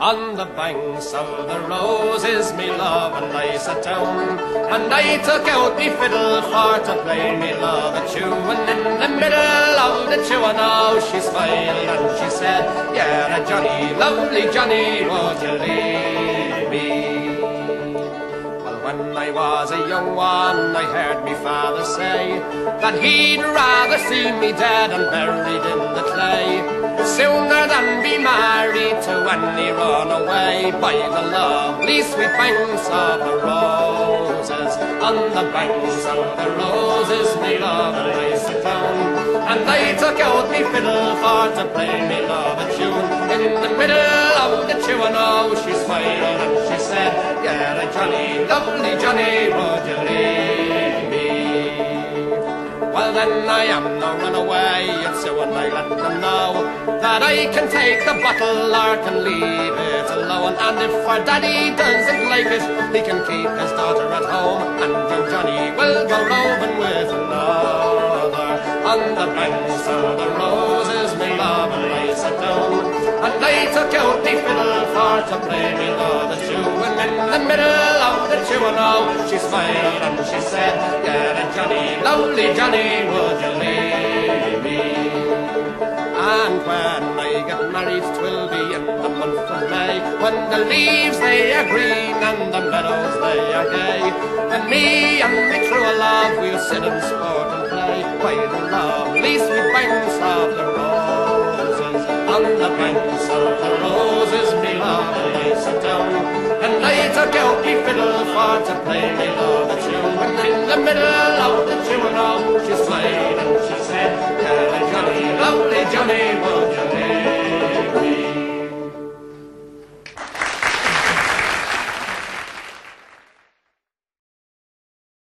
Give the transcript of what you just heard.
On the banks of the roses, me love and I sat down, and I took out me fiddle for to play me love a tune. And in the middle of the tune, now she smiled and she said, "Yeah, Johnny, lovely Johnny, would you leave me?" Well, when I was a young one, I heard me father say that he'd rather see me dead and buried in the clay sooner than be married to any runaway by the lovely sweet banks of the roses. On the banks of the roses, me love and I sit down, and I took out me fiddle for to play me love a tune. In the middle of the tune, oh, she smiled and she said, "Yeah, Johnny, lovely Johnny, would you leave me?" Well then I am no runaway, I let them know that I can take the bottle or can leave it alone. And if our daddy doesn't like it, he can keep his daughter at home, and young Johnny will go roving with another. On the banks of the roses, me love and I sat down, and I took out me fiddle for to play me a tune. And in the middle of the tune, oh, she smiled and she said, Yeah, Johnny, lovely Johnny would you leave married, twill be in the month of May, when the leaves they are green and the meadows they are gay. And me and me true love we'll sit and sport and play by the lovely sweet banks of the roses. On the banks of the roses, me love, I sit down, and took out me fiddle for to play me love a tune. And in the middle of the tune, oh, she swayed and she said, Johnny, lovely Johnny,